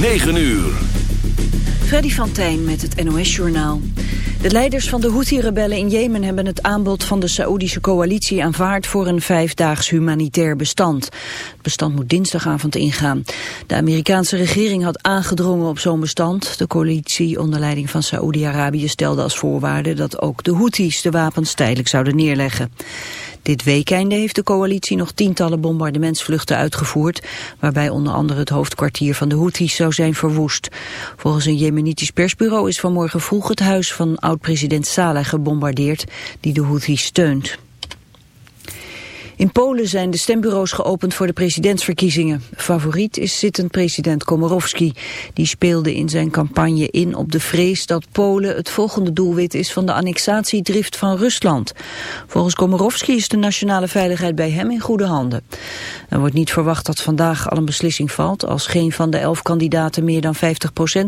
9 uur. Freddy van Tijn met het NOS-journaal. De leiders van de Houthi-rebellen in Jemen hebben het aanbod van de Saoedische coalitie aanvaard voor een vijfdaags humanitair bestand. Het bestand moet dinsdagavond ingaan. De Amerikaanse regering had aangedrongen op zo'n bestand. De coalitie onder leiding van Saoedi-Arabië stelde als voorwaarde dat ook de Houthis de wapens tijdelijk zouden neerleggen. Dit weekende heeft de coalitie nog tientallen bombardementsvluchten uitgevoerd, waarbij onder andere het hoofdkwartier van de Houthis zou zijn verwoest. Volgens een Jemenitisch persbureau is vanmorgen vroeg het huis van oud-president Saleh gebombardeerd, die de Houthis steunt. In Polen zijn de stembureaus geopend voor de presidentsverkiezingen. Favoriet is zittend president Komorowski. Die speelde in zijn campagne in op de vrees dat Polen het volgende doelwit is van de annexatiedrift van Rusland. Volgens Komorowski is de nationale veiligheid bij hem in goede handen. Er wordt niet verwacht dat vandaag al een beslissing valt. Als geen van de elf kandidaten meer dan 50%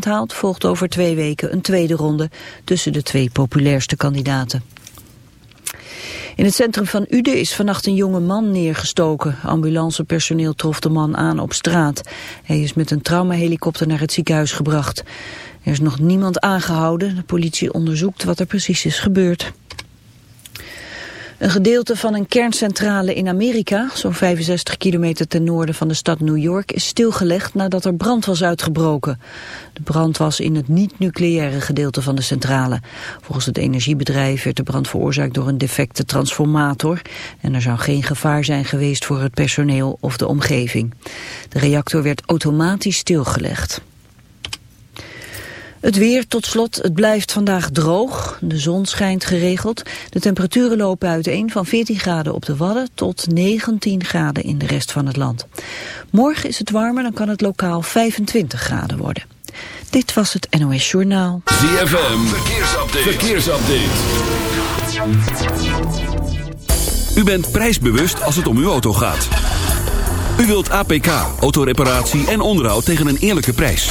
haalt, volgt over twee weken een tweede ronde tussen de twee populairste kandidaten. In het centrum van Uden is vannacht een jonge man neergestoken. Ambulancepersoneel trof de man aan op straat. Hij is met een traumahelikopter naar het ziekenhuis gebracht. Er is nog niemand aangehouden. De politie onderzoekt wat er precies is gebeurd. Een gedeelte van een kerncentrale in Amerika, zo'n 65 kilometer ten noorden van de stad New York, is stilgelegd nadat er brand was uitgebroken. De brand was in het niet-nucleaire gedeelte van de centrale. Volgens het energiebedrijf werd de brand veroorzaakt door een defecte transformator en er zou geen gevaar zijn geweest voor het personeel of de omgeving. De reactor werd automatisch stilgelegd. Het weer tot slot, het blijft vandaag droog. De zon schijnt geregeld. De temperaturen lopen uiteen van 14 graden op de Wadden tot 19 graden in de rest van het land. Morgen is het warmer, dan kan het lokaal 25 graden worden. Dit was het NOS Journaal. ZFM, verkeersupdate. verkeersupdate. U bent prijsbewust als het om uw auto gaat. U wilt APK, autoreparatie en onderhoud tegen een eerlijke prijs.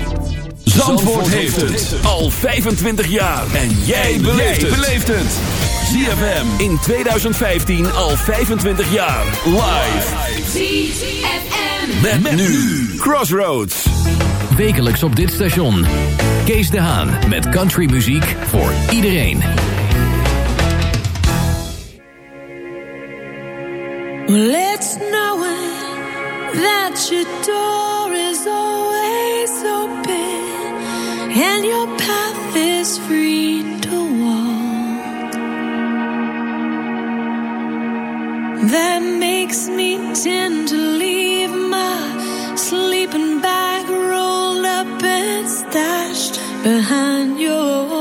Zandvoort, heeft het al 25 jaar. En jij beleeft het. ZFM in 2015 al 25 jaar. Live. ZFM. Met, met nu. Crossroads. Wekelijks op dit station. Kees de Haan met countrymuziek voor iedereen. Well, it's knowing that your door is always That makes me tend to leave my sleeping bag rolled up and stashed behind your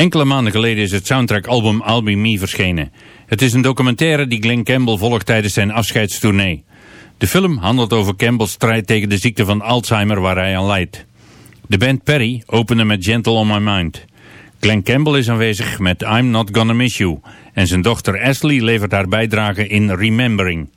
Enkele maanden geleden is het soundtrackalbum I'll Me verschenen. Het is een documentaire die Glenn Campbell volgt tijdens zijn afscheidstournee. De film handelt over Campbell's strijd tegen de ziekte van Alzheimer waar hij aan lijdt. De band Perry opende met Gentle on My Mind. Glenn Campbell is aanwezig met I'm Not Gonna Miss You en zijn dochter Ashley levert haar bijdrage in Remembering.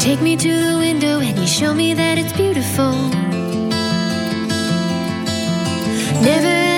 take me to the window and you show me that it's beautiful. Never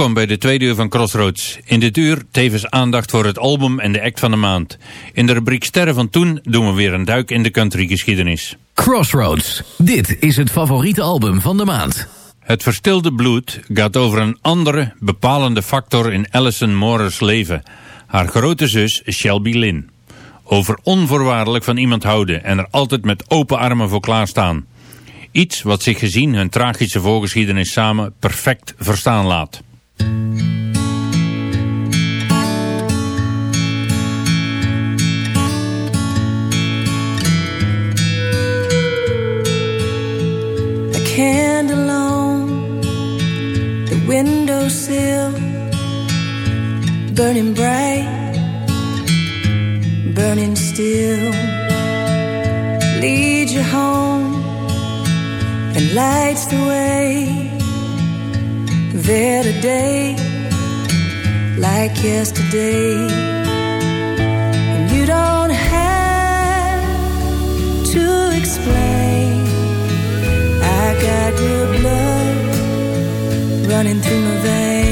Welkom bij de tweede uur van Crossroads. In dit uur tevens aandacht voor het album en de act van de maand. In de rubriek Sterren van Toen doen we weer een duik in de countrygeschiedenis. Crossroads, dit is het favoriete album van de maand. Het verstilde bloed gaat over een andere, bepalende factor in Alison Moore's leven. Haar grote zus Shelby Lynn. Over onvoorwaardelijk van iemand houden en er altijd met open armen voor klaarstaan. Iets wat zich gezien hun tragische voorgeschiedenis samen perfect verstaan laat. burning bright, burning still. Lead you home and lights the way there today like yesterday. And you don't have to explain. I got your blood running through my veins.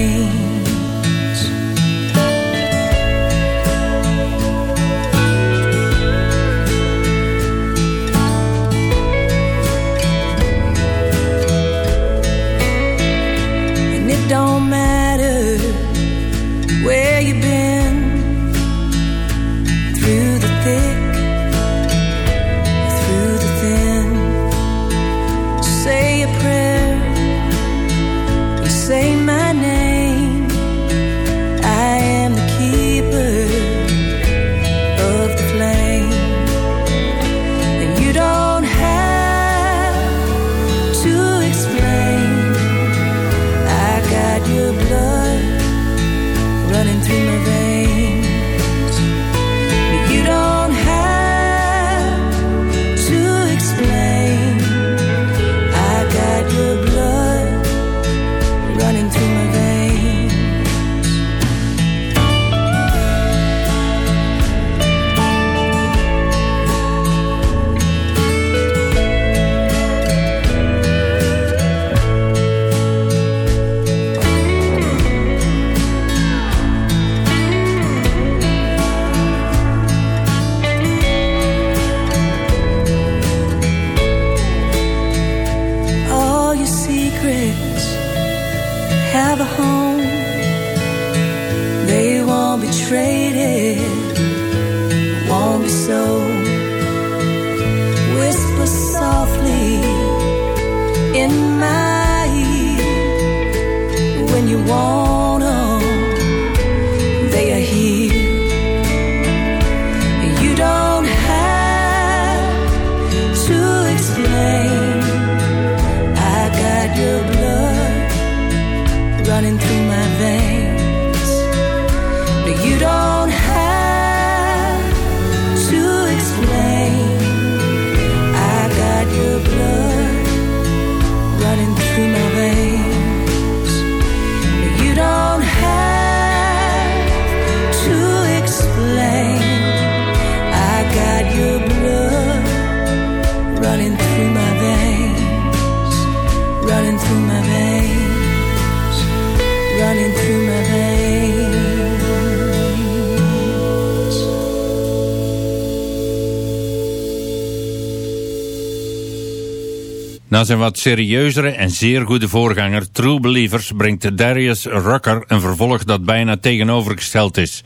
Na zijn wat serieuzere en zeer goede voorganger True Believers brengt Darius Rucker een vervolg dat bijna tegenovergesteld is.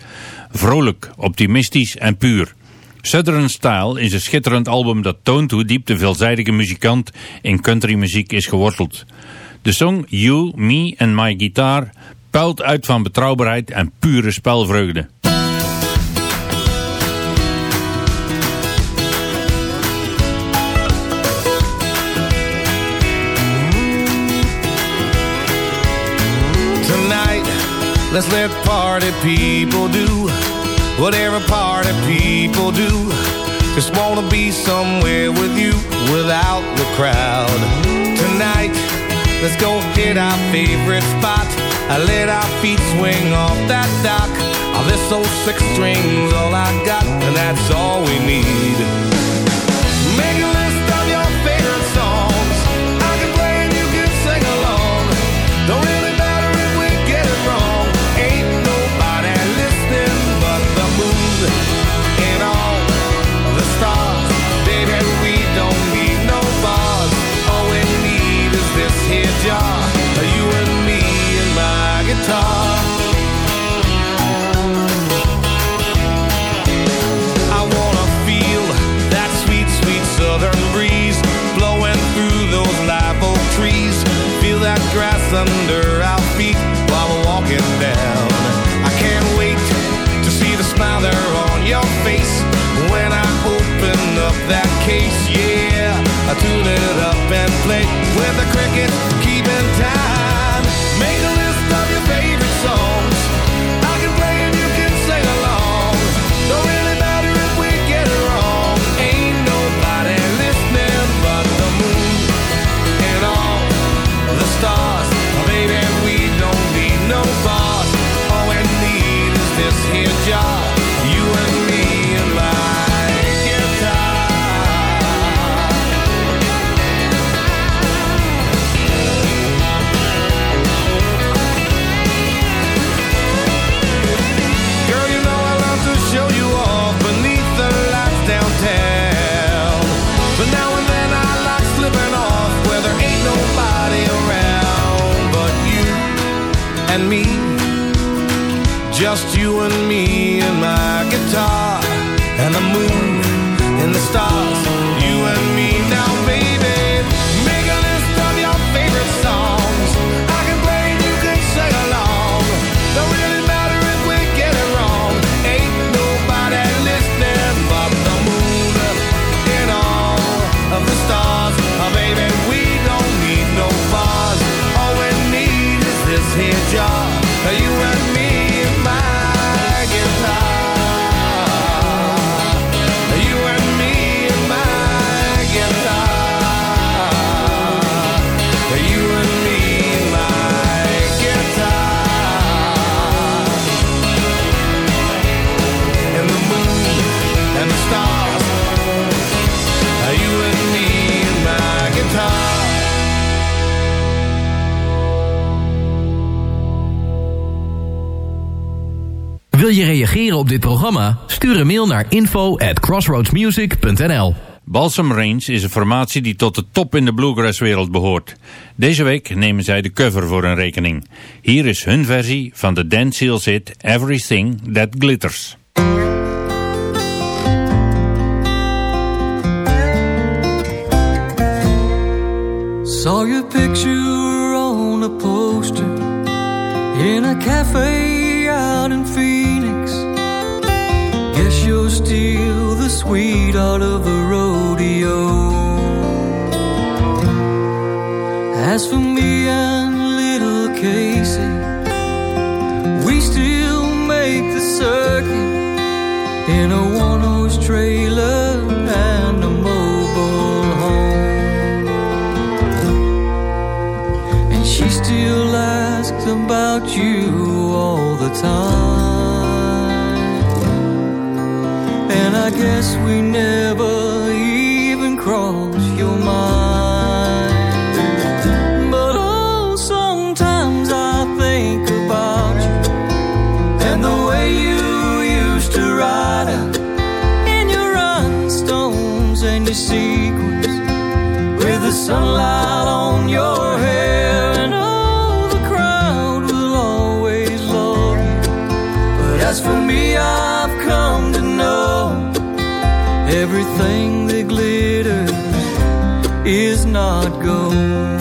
Vrolijk, optimistisch en puur. Southern Style is een schitterend album dat toont hoe diep de veelzijdige muzikant in countrymuziek is geworteld. De song You, Me and My Guitar puilt uit van betrouwbaarheid en pure spelvreugde. Let's let party people do whatever party people do. Just wanna be somewhere with you without the crowd. Tonight, let's go hit our favorite spot. I let our feet swing off that dock. Oh, this old six strings, all I got, and that's all we need. Grass under our feet while we're walking down. I can't wait to see the smile there on your face when I open up that case. Yeah, I tune it up and play with the cricket mail naar info at crossroadsmusic.nl Balsam Range is een formatie die tot de top in de bluegrasswereld behoort. Deze week nemen zij de cover voor een rekening. Hier is hun versie van de dancehall hit Everything That Glitters. Saw your picture on a poster in a cafe out in Phoenix. As for me and little Casey, we still make the circuit in a one horse trailer and a mobile home. And she still asks about you all the time. And I guess we never is not gold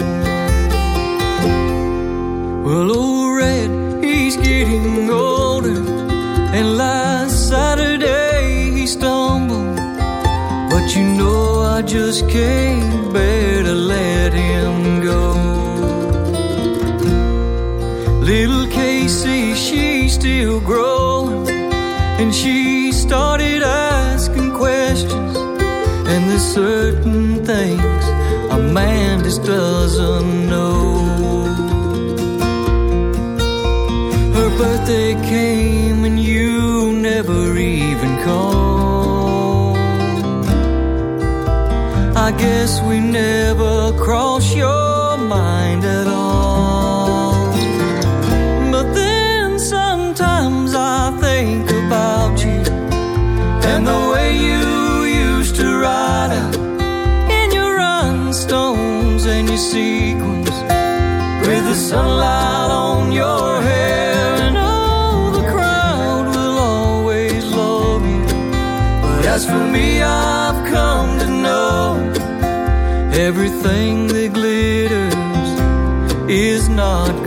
well old red he's getting older and last saturday he stumbled but you know I just can't bear to let him go. Little Casey, she's still growing, and she started asking questions. And there's certain things man just doesn't know. Her birthday came and you never even called. I guess we never everything that glitters is not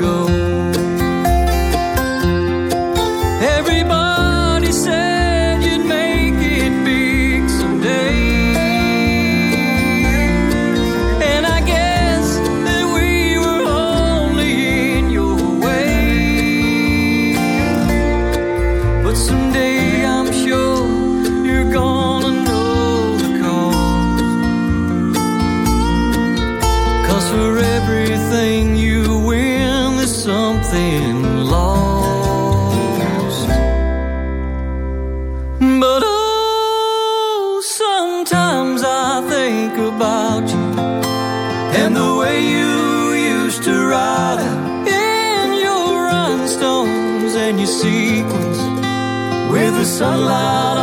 sunlight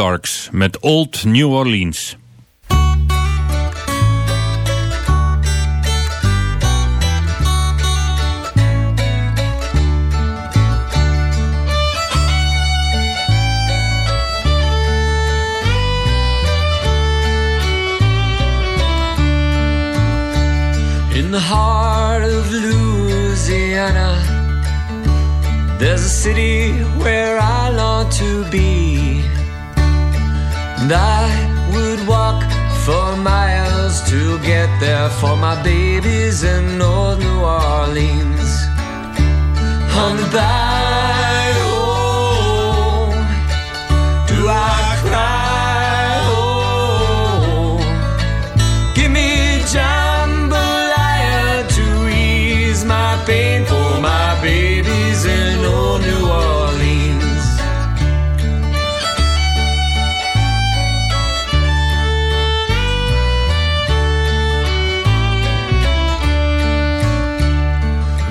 Darks met Old New Orleans. In the heart of Louisiana, there's a city where I long to be. And I would walk for miles to get there for my babies in North New Orleans. On the bayou,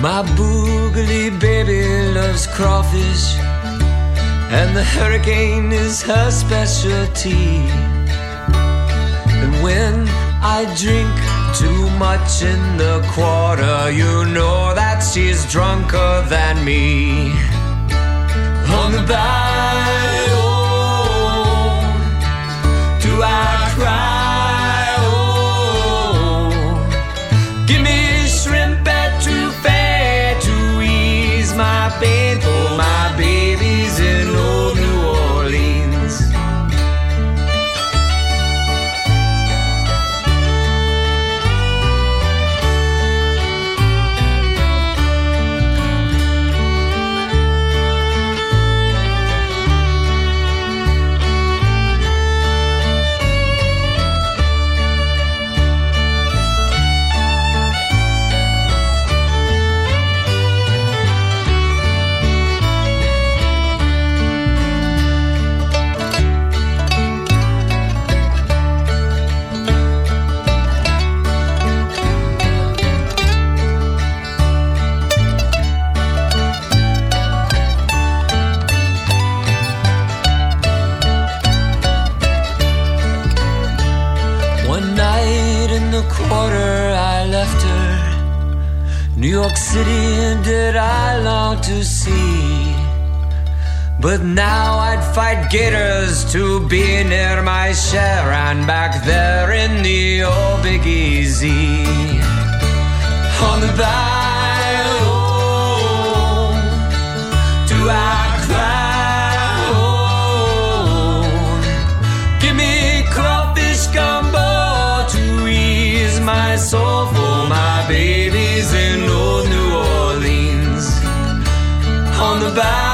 My boogly baby loves crawfish, and the hurricane is her specialty. And when I drink too much in the quarter, you know that she's drunker than me. On the bayou, York City did I long to see. But now I'd fight gators to be near my share and back there in the old Big Easy. On the bayou, do I On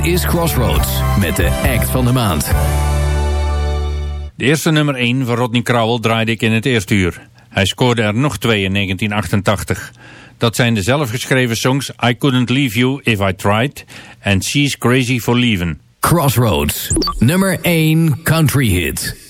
Dit is Crossroads met de act van de maand. De eerste nummer 1 van Rodney Crowell draaide ik in het eerste uur. Hij scoorde er nog twee in 1988. Dat zijn de zelfgeschreven songs I Couldn't Leave You If I Tried en She's Crazy For Leaving. Crossroads, nummer 1 country hit.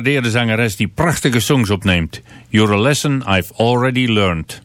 gewaardeerde zangeres die prachtige songs opneemt. You're a lesson I've already learned.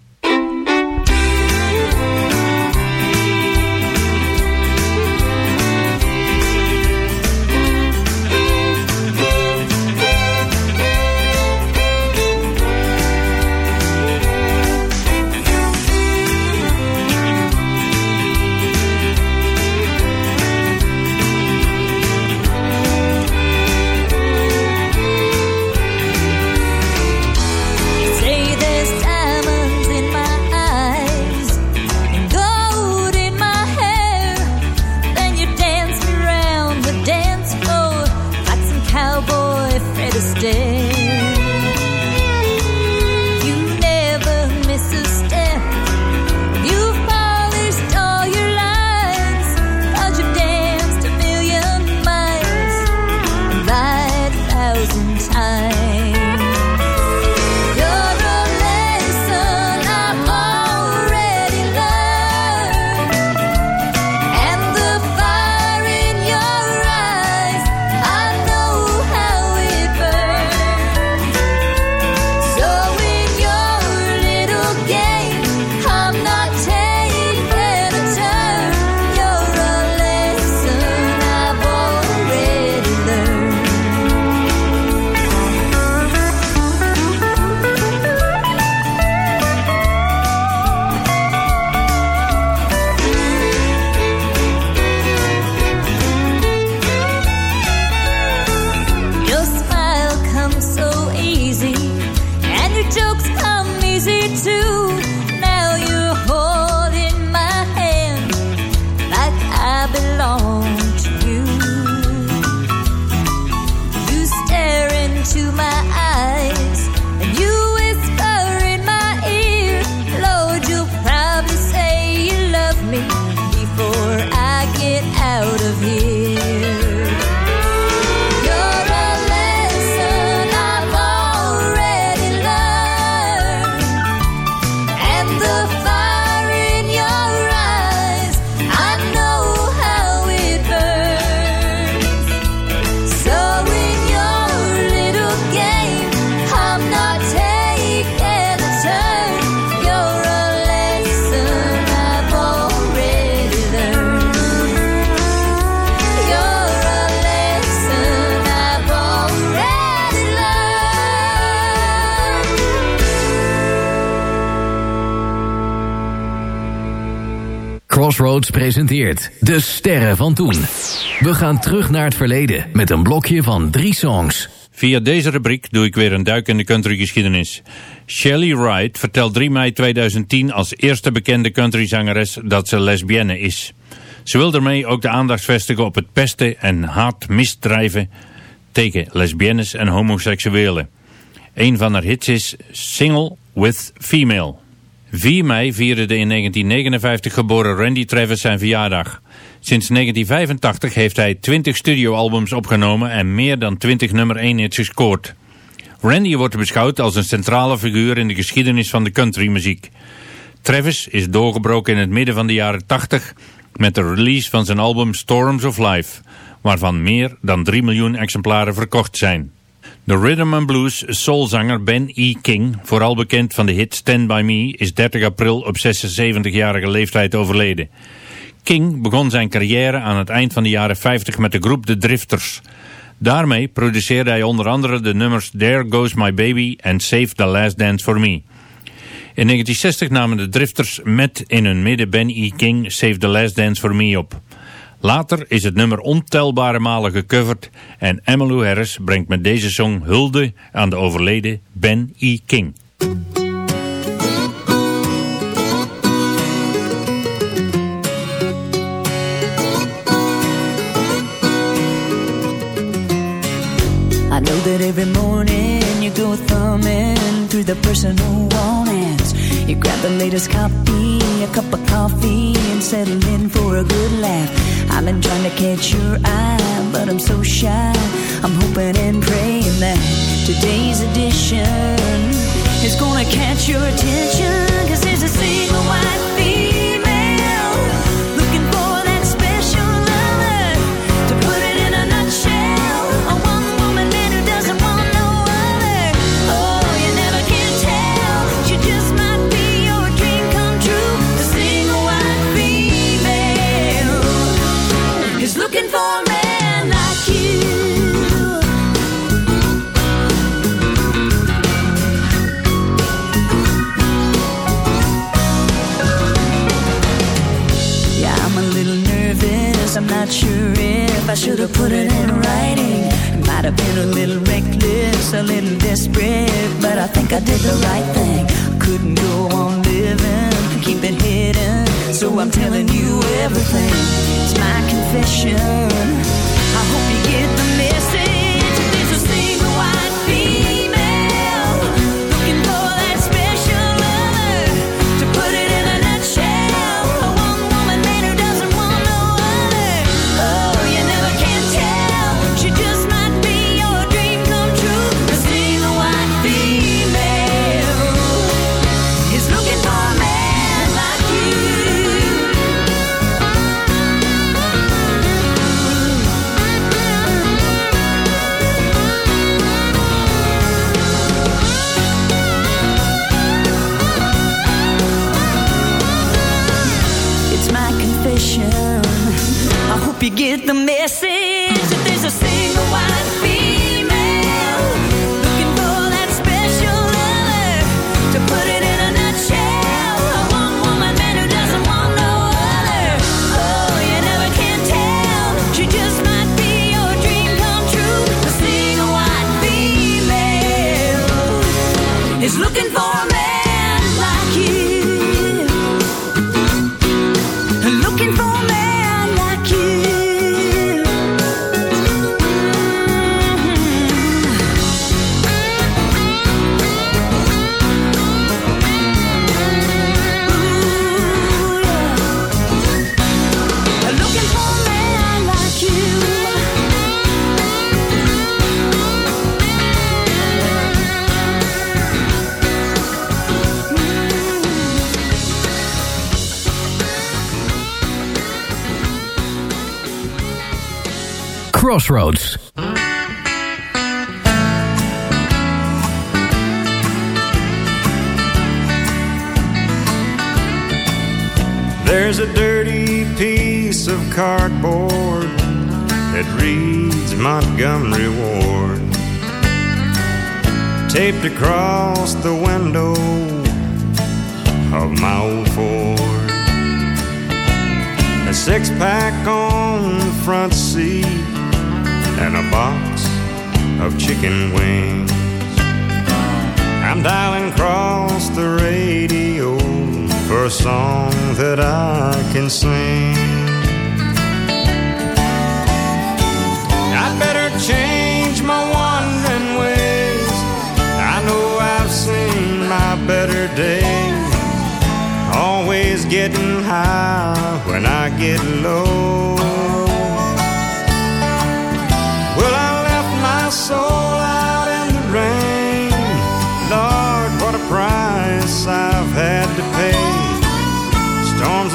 Crossroads presenteert De Sterren van Toen. We gaan terug naar het verleden met een blokje van drie songs. Via deze rubriek doe ik weer een duik in de countrygeschiedenis. Shelley Wright vertelt 3 mei 2010 als eerste bekende countryzangeres dat ze lesbienne is. Ze wil daarmee ook de aandacht vestigen op het pesten en haatmisdrijven tegen lesbiennes en homoseksuelen. Een van haar hits is Single with Female. 4 mei vierde de in 1959 geboren Randy Travis zijn verjaardag. Sinds 1985 heeft hij 20 studioalbums opgenomen en meer dan 20 nummer 1 hits gescoord. Randy wordt beschouwd als een centrale figuur in de geschiedenis van de countrymuziek. Travis is doorgebroken in het midden van de jaren 80 met de release van zijn album Storms of Life, waarvan meer dan 3 miljoen exemplaren verkocht zijn. De rhythm and blues soulzanger Ben E. King, vooral bekend van de hit Stand By Me, is 30 april op 76-jarige leeftijd overleden. King begon zijn carrière aan het eind van de jaren 50 met de groep The Drifters. Daarmee produceerde hij onder andere de nummers There Goes My Baby en Save the Last Dance For Me. In 1960 namen de Drifters met in hun midden Ben E. King Save the Last Dance For Me op. Later is het nummer ontelbare malen gecoverd en Emmylou Harris brengt met deze song hulde aan de overleden Ben E. King. I know that every morning you go thumbing through the personal romance. You grab the latest copy, a cup of coffee, and settle in for a good laugh. I've been trying to catch your eye, but I'm so shy. I'm hoping and praying that today's edition is gonna catch your attention. Cause there's a single white not sure if I should have put it in writing. It might have been a little reckless, a little desperate, but I think I did the right thing. Couldn't go on living, keep it hidden, so I'm telling you everything. It's my confession. Crossroads. There's a dirty piece of cardboard that reads Montgomery Ward. Taped across the window of my old Ford. A six pack on the front seat, and a box of chicken wings. I'm dialing across the radio for a song that I can sing. I'd better change my wandering ways. I know I've seen my better days. Always getting high when I get low.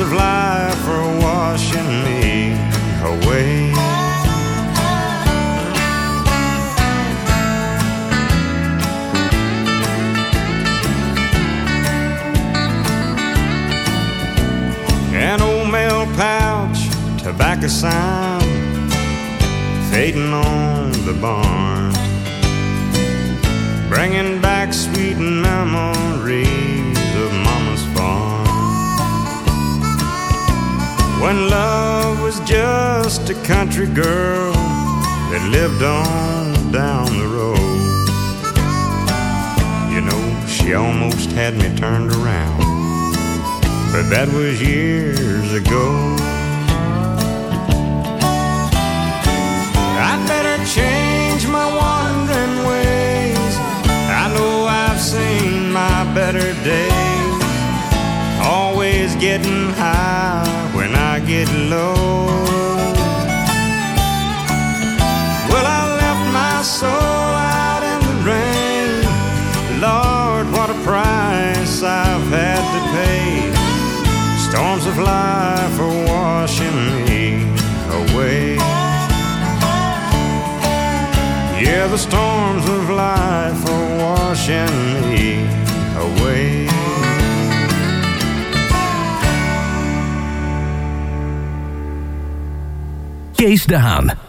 Of life are washing me away. An old mail pouch, tobacco sign, fading on the barn, bringing back sweet memories When love was just a country girl that lived on down the road. You know, she almost had me turned around but that was years ago. I'd better change my wandering ways. I know I've seen my better days. Always getting high I get low. Well, I left my soul out in the rain. Lord, what a price I've had to pay. Storms of life are washing me away. Yeah, the storms of life are washing me away. Kees de Haan.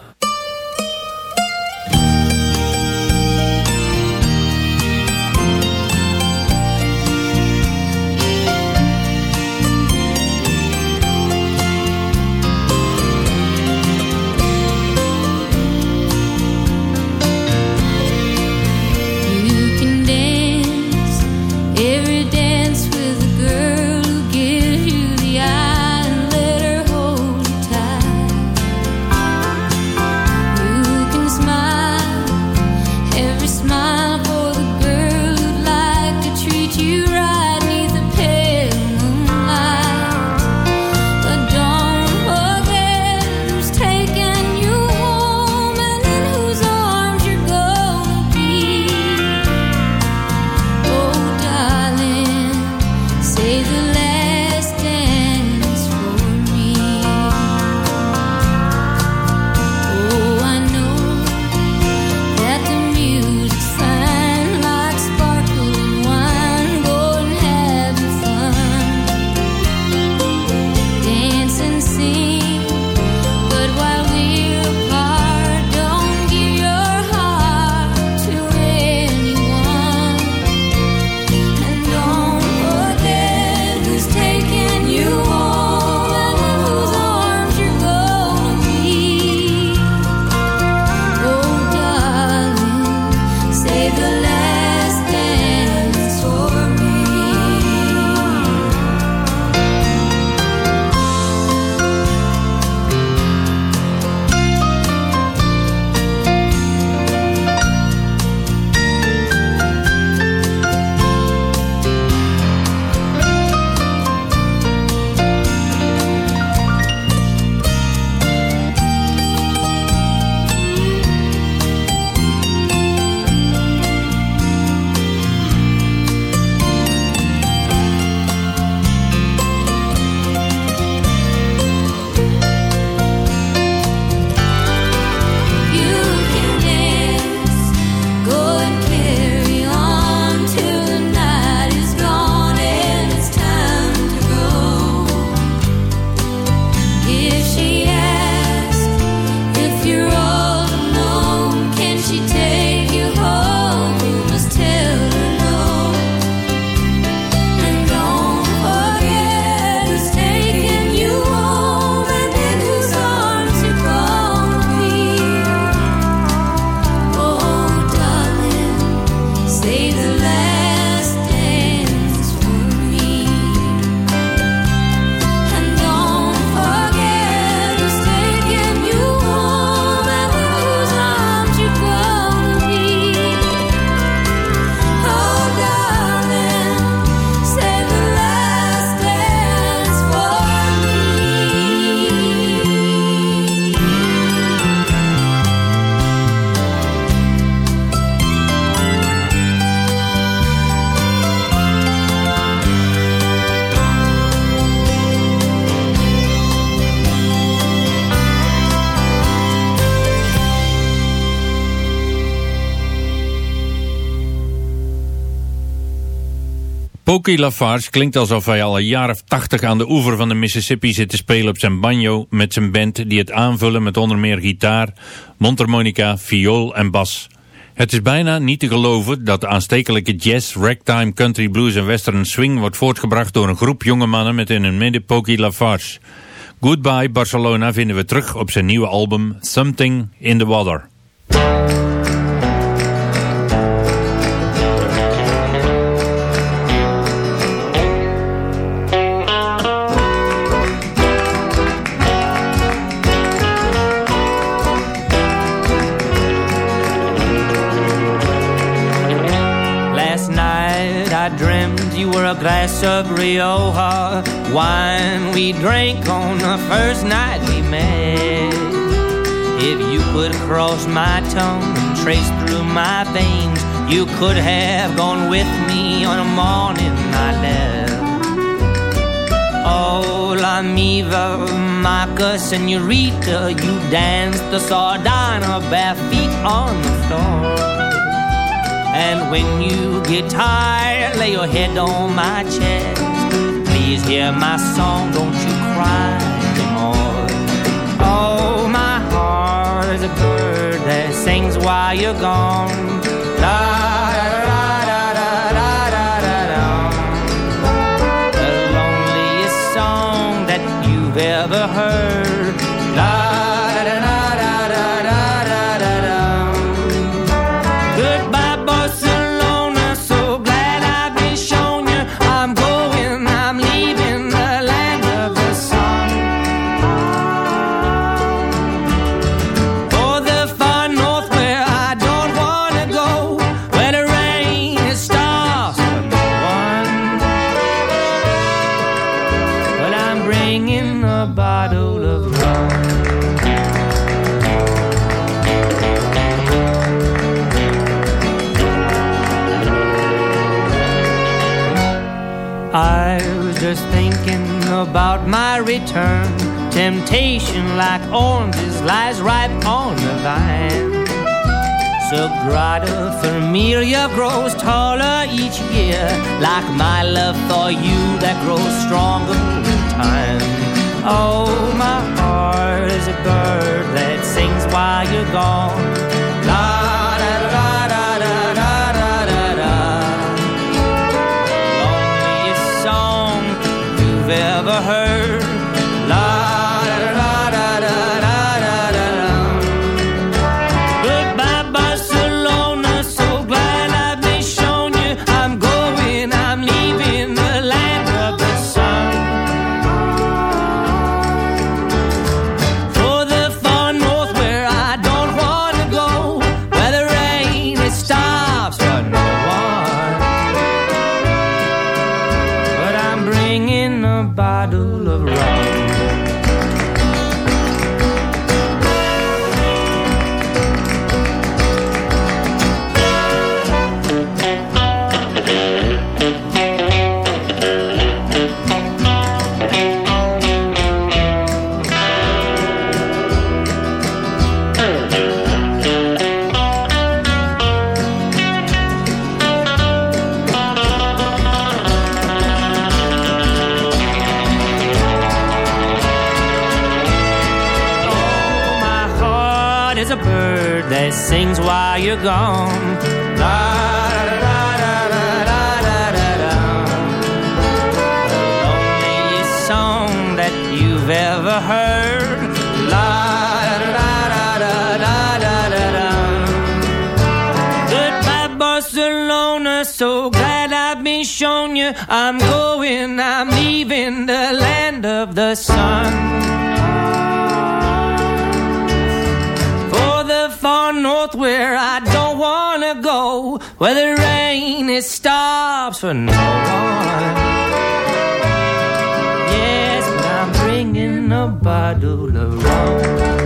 Pokey Lafarge klinkt alsof hij al een jaar of tachtig aan de oever van de Mississippi zit te spelen op zijn banjo met zijn band die het aanvullen met onder meer gitaar, mondharmonica, viool en bas. Het is bijna niet te geloven dat de aanstekelijke jazz, ragtime, country blues en western swing wordt voortgebracht door een groep jonge mannen met in hun midden Pokey Lafarge. Goodbye Barcelona vinden we terug op zijn nieuwe album Something in the Water. Of Rioja wine we drank on the first night we met. If you could cross my tongue and trace through my veins, you could have gone with me on a morning I left. Oh, La Miva, Maca, Senorita, you danced the sardana bare feet on the floor. And when you get tired, lay your head on my chest. Please hear my song, don't you cry anymore. Oh, my heart is a bird that sings while you're gone. La Temptation like oranges lies ripe on the vine. Sagrada Familia grows taller each year, like my love for you that grows stronger with time. Oh, my heart is a bird that sings while you're gone. La da da bottle I'm going, I'm leaving the land of the sun. For the far north where I don't wanna go, where the rain it stops for no one. Yes, but I'm bringing a bottle of rum.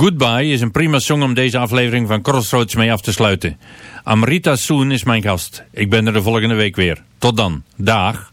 Goodbye is een prima song om deze aflevering van Crossroads mee af te sluiten. Amrita Soon is mijn gast. Ik ben er de volgende week weer. Tot dan. Dag.